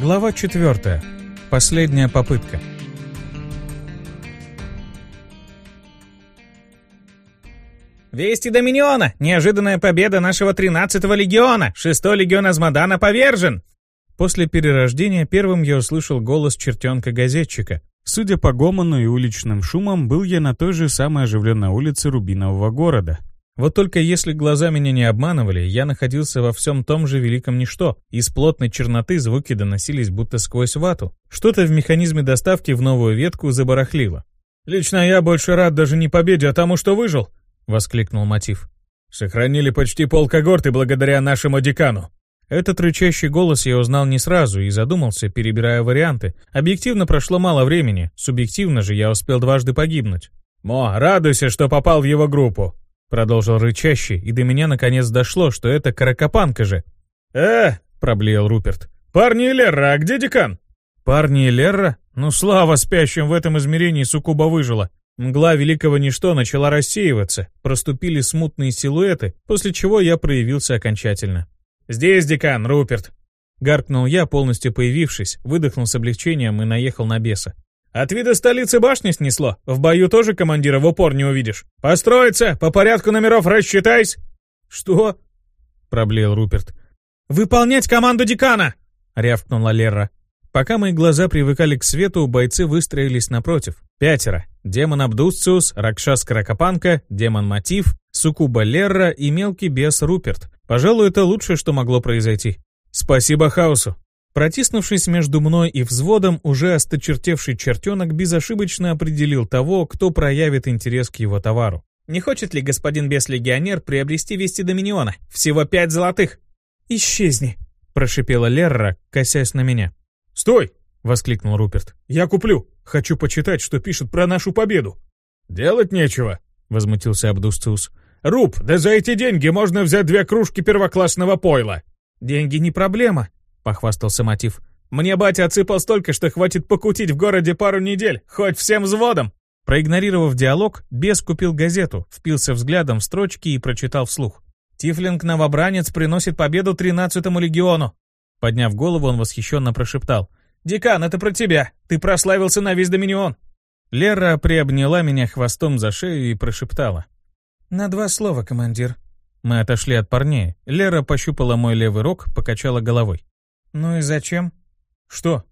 Глава 4. Последняя попытка. «Вести Доминиона! Неожиданная победа нашего 13-го легиона! Шестой легион Азмодана повержен!» После перерождения первым я услышал голос чертенка-газетчика. Судя по гомону и уличным шумам, был я на той же самой оживленной улице Рубинового города. Вот только если глаза меня не обманывали, я находился во всем том же великом ничто. Из плотной черноты звуки доносились будто сквозь вату. Что-то в механизме доставки в новую ветку забарахлило. «Лично я больше рад даже не победе, а тому, что выжил!» — воскликнул Мотив. «Сохранили почти полкогорты благодаря нашему декану!» Этот рычащий голос я узнал не сразу и задумался, перебирая варианты. Объективно прошло мало времени, субъективно же я успел дважды погибнуть. «Мо, радуйся, что попал в его группу!» Продолжил рычащий, и до меня наконец дошло, что это каракопанка же. «Э!» — проблеял Руперт. «Парни и Лерра, а где декан?» «Парни и Лерра? Ну, слава спящим в этом измерении суккуба выжила. Мгла великого ничто начала рассеиваться, проступили смутные силуэты, после чего я проявился окончательно. «Здесь декан, Руперт!» Гаркнул я, полностью появившись, выдохнул с облегчением и наехал на беса. От вида столицы башни снесло. В бою тоже командира в упор не увидишь. Построиться, по порядку номеров рассчитайся. Что? Проблеял Руперт. Выполнять команду декана! Рявкнула Лера. Пока мои глаза привыкали к свету, бойцы выстроились напротив. Пятеро. Демон Абдусциус, Ракшас Каракапанка, демон Мотив, Сукуба Лерра и мелкий бес Руперт. Пожалуй, это лучшее, что могло произойти. Спасибо хаосу. Протиснувшись между мной и взводом, уже осточертевший чертенок безошибочно определил того, кто проявит интерес к его товару. «Не хочет ли господин бес-легионер приобрести вести Доминиона? Всего пять золотых!» «Исчезни!» — прошипела Лерра, косясь на меня. «Стой!» — воскликнул Руперт. «Я куплю! Хочу почитать, что пишут про нашу победу!» «Делать нечего!» — возмутился Абдустус. «Руб, да за эти деньги можно взять две кружки первоклассного пойла!» «Деньги не проблема!» — похвастался Мотив. «Мне батя отсыпал столько, что хватит покутить в городе пару недель, хоть всем взводом!» Проигнорировав диалог, бес купил газету, впился взглядом в строчки и прочитал вслух. «Тифлинг-новобранец приносит победу тринадцатому легиону!» Подняв голову, он восхищенно прошептал. «Декан, это про тебя! Ты прославился на весь Доминион!» Лера приобняла меня хвостом за шею и прошептала. «На два слова, командир». Мы отошли от парней. Лера пощупала мой левый рог, покачала головой. «Ну и зачем?» «Что?»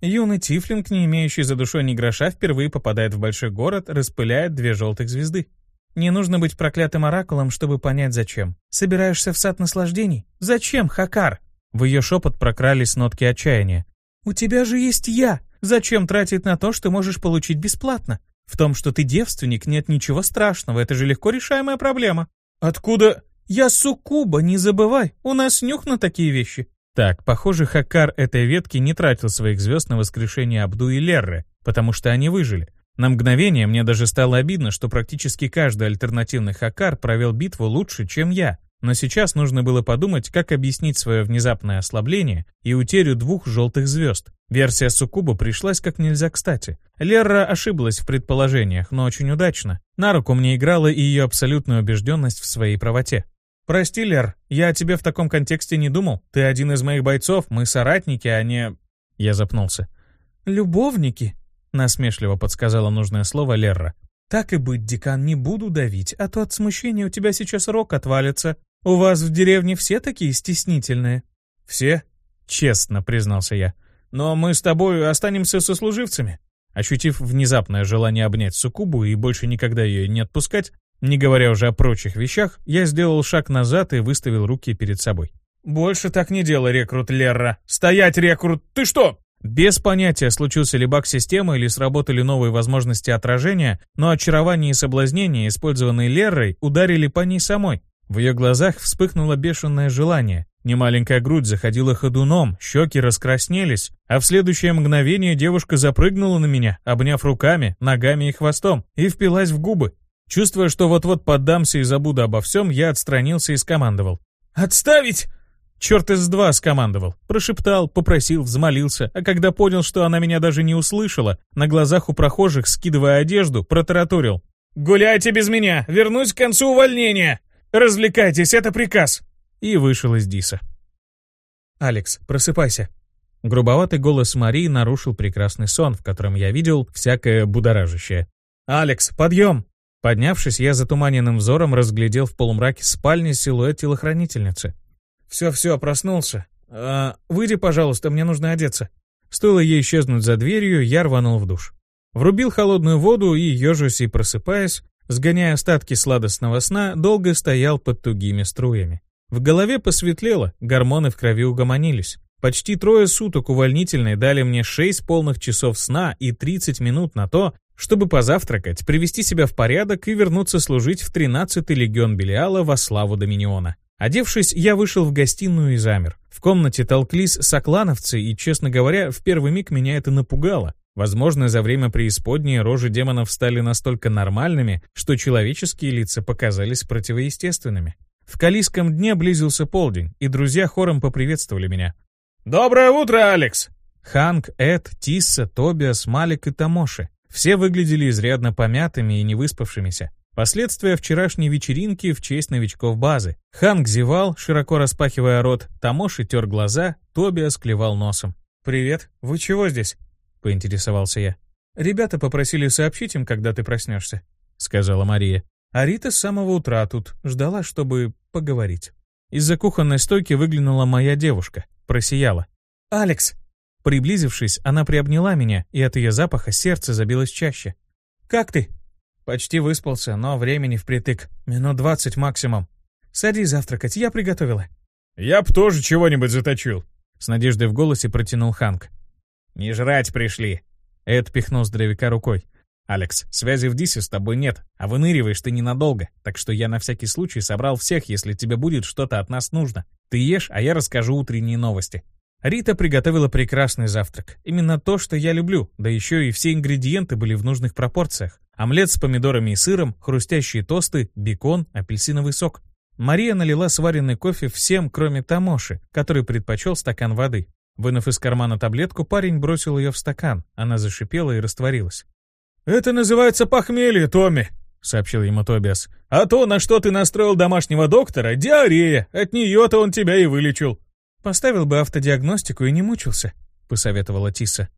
Юный Тифлинг, не имеющий за душой ни гроша, впервые попадает в большой город, распыляет две желтых звезды. Не нужно быть проклятым оракулом, чтобы понять, зачем. Собираешься в сад наслаждений? Зачем, Хакар? В ее шепот прокрались нотки отчаяния. «У тебя же есть я! Зачем тратить на то, что можешь получить бесплатно? В том, что ты девственник, нет ничего страшного, это же легко решаемая проблема». «Откуда?» «Я суккуба, не забывай, у нас нюх на такие вещи». Так, похоже, Хакар этой ветки не тратил своих звезд на воскрешение Абду и Лерры, потому что они выжили. На мгновение мне даже стало обидно, что практически каждый альтернативный Хакар провел битву лучше, чем я. Но сейчас нужно было подумать, как объяснить свое внезапное ослабление и утерю двух желтых звезд. Версия Сукуба пришлась как нельзя кстати. Лерра ошиблась в предположениях, но очень удачно. На руку мне играла и ее абсолютная убежденность в своей правоте. «Прости, Лер, я о тебе в таком контексте не думал. Ты один из моих бойцов, мы соратники, а не...» Я запнулся. «Любовники?» — насмешливо подсказала нужное слово Лерра. «Так и быть, декан, не буду давить, а то от смущения у тебя сейчас рог отвалится. У вас в деревне все такие стеснительные?» «Все?» — честно признался я. «Но мы с тобой останемся сослуживцами». Ощутив внезапное желание обнять Сукубу и больше никогда ее не отпускать, не говоря уже о прочих вещах, я сделал шаг назад и выставил руки перед собой. «Больше так не делай, рекрут Лерра! Стоять, рекрут! Ты что?» Без понятия, случился ли баг системы или сработали новые возможности отражения, но очарование и соблазнение, использованные Леррой, ударили по ней самой. В ее глазах вспыхнуло бешеное желание. Немаленькая грудь заходила ходуном, щеки раскраснелись, а в следующее мгновение девушка запрыгнула на меня, обняв руками, ногами и хвостом, и впилась в губы. Чувствуя, что вот-вот поддамся и забуду обо всем, я отстранился и скомандовал. «Отставить!» Черт из два скомандовал. Прошептал, попросил, взмолился, а когда понял, что она меня даже не услышала, на глазах у прохожих, скидывая одежду, протараторил. «Гуляйте без меня! Вернусь к концу увольнения! Развлекайтесь, это приказ!» И вышел из Диса. «Алекс, просыпайся!» Грубоватый голос Марии нарушил прекрасный сон, в котором я видел всякое будоражащее. «Алекс, подъем!» Поднявшись, я затуманенным взором разглядел в полумраке спальни силуэт телохранительницы. «Все-все, проснулся. А, выйди, пожалуйста, мне нужно одеться». Стоило ей исчезнуть за дверью, я рванул в душ. Врубил холодную воду и, ежась и просыпаясь, сгоняя остатки сладостного сна, долго стоял под тугими струями. В голове посветлело, гормоны в крови угомонились. Почти трое суток увольнительной дали мне 6 полных часов сна и 30 минут на то, чтобы позавтракать, привести себя в порядок и вернуться служить в 13-й легион Белиала во славу Доминиона. Одевшись, я вышел в гостиную и замер. В комнате толклись соклановцы, и, честно говоря, в первый миг меня это напугало. Возможно, за время преисподней рожи демонов стали настолько нормальными, что человеческие лица показались противоестественными. В Калийском дне близился полдень, и друзья хором поприветствовали меня. «Доброе утро, Алекс!» Ханк, Эд, Тисса, Тобиас, Малик и Тамоши. Все выглядели изрядно помятыми и невыспавшимися. Последствия вчерашней вечеринки в честь новичков базы. Ханк зевал, широко распахивая рот, Тамоши тер глаза, Тобиас клевал носом. «Привет, вы чего здесь?» — поинтересовался я. «Ребята попросили сообщить им, когда ты проснешься», — сказала Мария. А Рита с самого утра тут ждала, чтобы поговорить. Из-за кухонной стойки выглянула моя девушка, просияла. «Алекс!» Приблизившись, она приобняла меня, и от ее запаха сердце забилось чаще. «Как ты?» «Почти выспался, но времени впритык. Минут двадцать максимум». «Садись завтракать, я приготовила». «Я б тоже чего-нибудь заточил», — с надеждой в голосе протянул Ханк. «Не жрать пришли». Эд пихнул здоровяка рукой. «Алекс, связи в Дисе с тобой нет, а выныриваешь ты ненадолго, так что я на всякий случай собрал всех, если тебе будет что-то от нас нужно. Ты ешь, а я расскажу утренние новости». Рита приготовила прекрасный завтрак. Именно то, что я люблю, да еще и все ингредиенты были в нужных пропорциях. Омлет с помидорами и сыром, хрустящие тосты, бекон, апельсиновый сок. Мария налила сваренный кофе всем, кроме Тамоши, который предпочел стакан воды. Вынув из кармана таблетку, парень бросил ее в стакан. Она зашипела и растворилась. «Это называется похмелье, Томми», — сообщил ему Тобиас. «А то, на что ты настроил домашнего доктора, диарея. От нее-то он тебя и вылечил». «Поставил бы автодиагностику и не мучился», — посоветовала Тиса.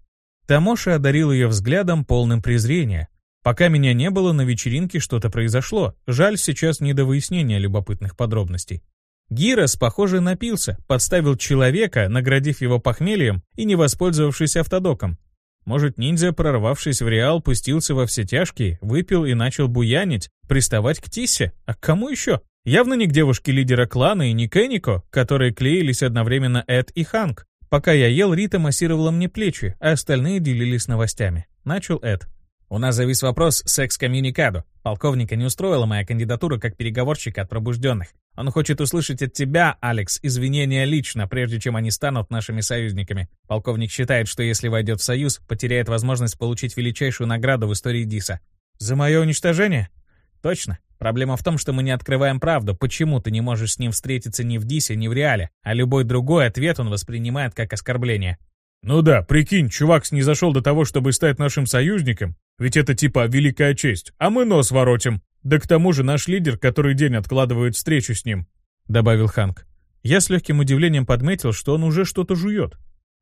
Тамоша одарил ее взглядом, полным презрения. Пока меня не было, на вечеринке что-то произошло. Жаль, сейчас не до выяснения любопытных подробностей. Гирос, похоже, напился, подставил человека, наградив его похмельем и не воспользовавшись автодоком. Может, ниндзя, прорвавшись в Реал, пустился во все тяжкие, выпил и начал буянить, приставать к Тиссе? А к кому еще? Явно не к девушке лидера клана и не к Энико, которые клеились одновременно Эд и Ханк. Пока я ел, Рита массировала мне плечи, а остальные делились новостями. Начал Эд. У нас завис вопрос с экс-коммуникадо. Полковника не устроила моя кандидатура как переговорщика от пробужденных. Он хочет услышать от тебя, Алекс, извинения лично, прежде чем они станут нашими союзниками. Полковник считает, что если войдет в союз, потеряет возможность получить величайшую награду в истории Диса. За мое уничтожение? Точно. Проблема в том, что мы не открываем правду, почему ты не можешь с ним встретиться ни в Дисе, ни в Реале, а любой другой ответ он воспринимает как оскорбление. Ну да, прикинь, чувак снизошел до того, чтобы стать нашим союзником, ведь это типа великая честь, а мы нос воротим. Да к тому же наш лидер который день откладывает встречу с ним», — добавил Ханк. Я с легким удивлением подметил, что он уже что-то жует.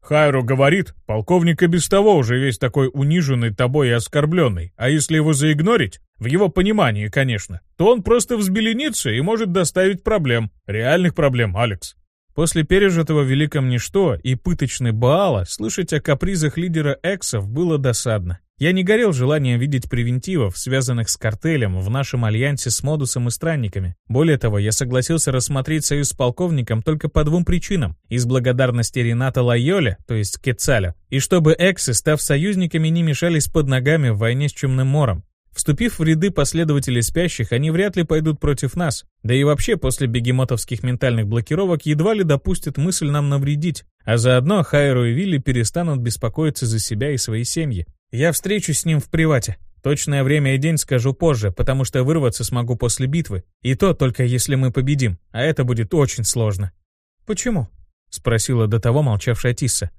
Хайру говорит, полковник и без того уже весь такой униженный тобой и оскорбленный, а если его заигнорить, в его понимании, конечно, то он просто взбеленится и может доставить проблем. Реальных проблем, Алекс. После пережитого великом ничто и пыточной Баала слышать о капризах лидера Эксов было досадно. Я не горел желанием видеть превентивов, связанных с картелем, в нашем альянсе с Модусом и Странниками. Более того, я согласился рассмотреть союз с полковником только по двум причинам. Из благодарности Рената Лайоля, то есть Кецаля, и чтобы Эксы, став союзниками, не мешались под ногами в войне с Чумным Мором. Вступив в ряды последователей спящих, они вряд ли пойдут против нас. Да и вообще, после бегемотовских ментальных блокировок едва ли допустят мысль нам навредить. А заодно Хайру и Вилли перестанут беспокоиться за себя и свои семьи. Я встречусь с ним в привате. Точное время и день скажу позже, потому что вырваться смогу после битвы. И то только если мы победим, а это будет очень сложно. «Почему?» — спросила до того молчавшая Тисса.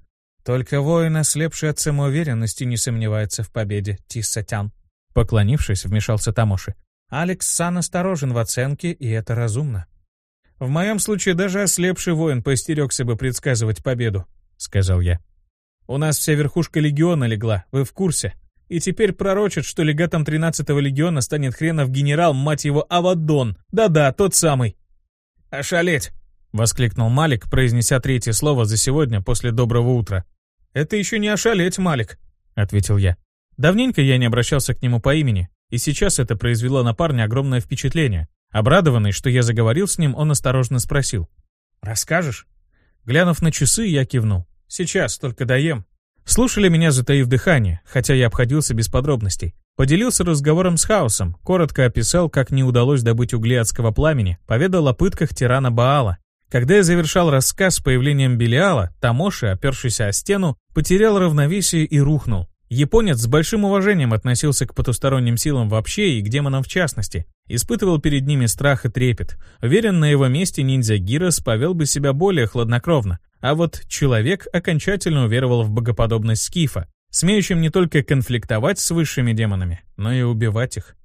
«Только воин, ослепший от самоуверенности, не сомневается в победе, Тисса Тян», Поклонившись, вмешался Тамоши. «Алекс Сан осторожен в оценке, и это разумно. В моем случае даже ослепший воин поистерегся бы предсказывать победу», — сказал я. У нас вся верхушка легиона легла, вы в курсе. И теперь пророчат, что легатом 13-го легиона станет хренов генерал, мать его, Авадон. Да-да, тот самый. «Ошалеть!» — воскликнул Малик, произнеся третье слово за сегодня после доброго утра. «Это еще не ошалеть, Малик», — ответил я. Давненько я не обращался к нему по имени, и сейчас это произвело на парня огромное впечатление. Обрадованный, что я заговорил с ним, он осторожно спросил. «Расскажешь?» Глянув на часы, я кивнул. «Сейчас, только доем». Слушали меня, затаив дыхание, хотя я обходился без подробностей. Поделился разговором с Хаосом, коротко описал, как не удалось добыть угли адского пламени, поведал о пытках тирана Баала. Когда я завершал рассказ с появлением Белиала, Тамоши, опершийся о стену, потерял равновесие и рухнул. Японец с большим уважением относился к потусторонним силам вообще и к демонам в частности. Испытывал перед ними страх и трепет. Уверен, на его месте ниндзя Гирос повел бы себя более хладнокровно. А вот человек окончательно уверовал в богоподобность Скифа, смеющим не только конфликтовать с высшими демонами, но и убивать их.